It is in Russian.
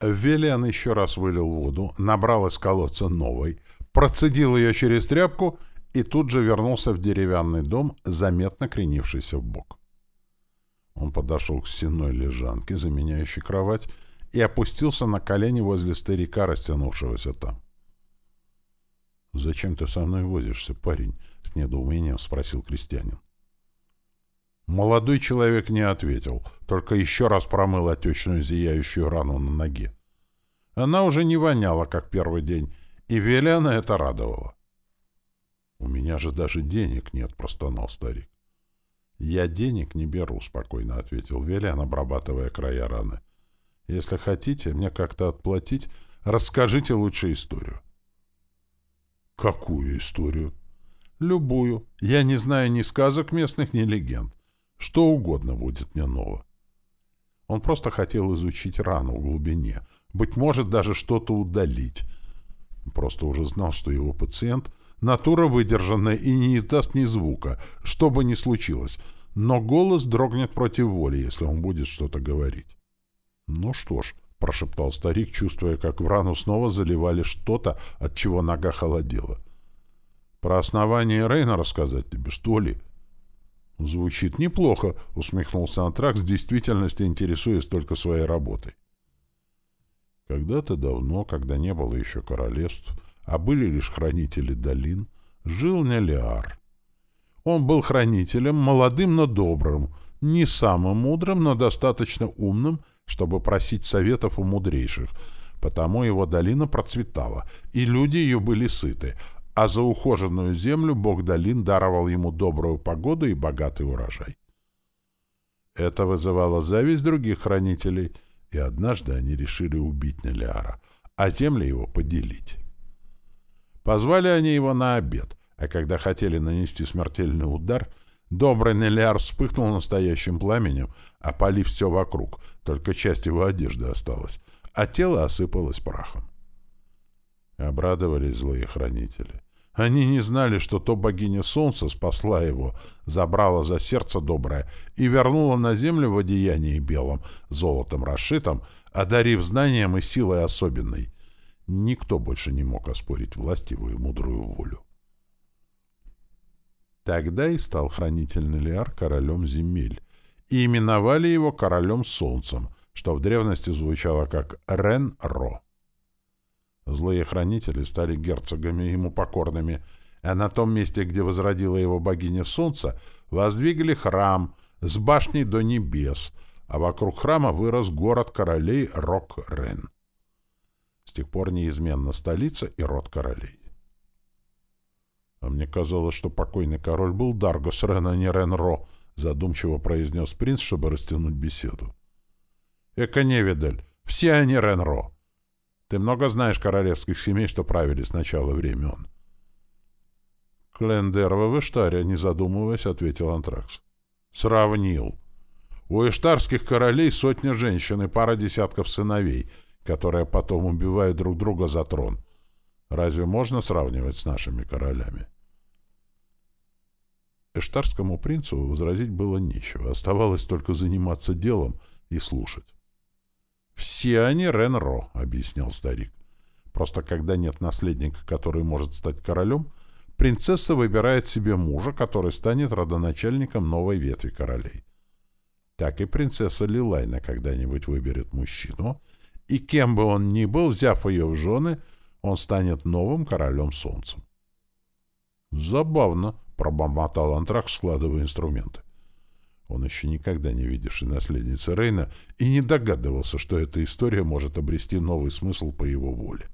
Велиан еще раз вылил воду, набрал из колодца новой, процедил ее через тряпку и тут же вернулся в деревянный дом, заметно кренившийся в бок. Он подошел к стенной лежанке, заменяющей кровать, и опустился на колени возле старика, растянувшегося там. «Зачем ты со мной возишься, парень?» — с недоумением спросил крестьянин. Молодой человек не ответил, только еще раз промыл отечную зияющую рану на ноге. Она уже не воняла, как первый день, и Велиана это радовало. «У меня же даже денег нет», — простонал старик. «Я денег не беру», — спокойно ответил Велиан, обрабатывая края раны. «Если хотите мне как-то отплатить, расскажите лучше историю». «Какую историю?» «Любую. Я не знаю ни сказок местных, ни легенд. Что угодно будет мне ново. Он просто хотел изучить рану в глубине, быть может, даже что-то удалить. Просто уже знал, что его пациент — натура выдержанная и не издаст ни звука, что бы ни случилось, но голос дрогнет против воли, если он будет что-то говорить. «Ну что ж», — прошептал старик, чувствуя, как в рану снова заливали что-то, от чего нога холодела. «Про основание Рейна рассказать тебе, что ли?» «Звучит неплохо», — усмехнулся Антракс, в действительности интересуясь только своей работой. Когда-то давно, когда не было еще королевств, а были лишь хранители долин, жил Нелиар. Он был хранителем, молодым, но добрым, не самым мудрым, но достаточно умным, чтобы просить советов у мудрейших, потому его долина процветала, и люди ее были сыты, а за ухоженную землю бог долин даровал ему добрую погоду и богатый урожай. Это вызывало зависть других хранителей, и однажды они решили убить Нелиара, а земли его поделить. Позвали они его на обед, а когда хотели нанести смертельный удар, добрый Нелиар вспыхнул настоящим пламенем, опалив все вокруг, только часть его одежды осталась, а тело осыпалось прахом. Обрадовались злые хранители. Они не знали, что то богиня солнца спасла его, забрала за сердце доброе и вернула на землю в одеянии белом, золотом расшитом, одарив знанием и силой особенной. Никто больше не мог оспорить властивую и мудрую волю. Тогда и стал хранитель Нелиар королем земель, и именовали его королем солнцем, что в древности звучало как Рен-Ро. Злые хранители стали герцогами ему покорными, а на том месте, где возродила его богиня солнца, воздвигли храм с башней до небес, а вокруг храма вырос город королей Рок-Рен. С тех пор неизменно столица и род королей. А мне казалось, что покойный король был Даргос Рен, а не Рен-Ро, задумчиво произнес принц, чтобы растянуть беседу. Эко невидаль, все они Рен-Ро. Ты много знаешь королевских семей, что правили с начала времен. Клендерва в Иштаре, не задумываясь, ответил Антракс. Сравнил. У иштарских королей сотня женщин и пара десятков сыновей, которые потом убивают друг друга за трон. Разве можно сравнивать с нашими королями? Эштарскому принцу возразить было нечего, оставалось только заниматься делом и слушать. «Все они Ренро», — объяснял старик. «Просто когда нет наследника, который может стать королем, принцесса выбирает себе мужа, который станет родоначальником новой ветви королей. Так и принцесса Лилайна когда-нибудь выберет мужчину, и кем бы он ни был, взяв ее в жены, он станет новым королем солнцем». «Забавно», — пробормотал Антрак, складывая инструменты. Он еще никогда не видевший наследницы Рейна и не догадывался, что эта история может обрести новый смысл по его воле.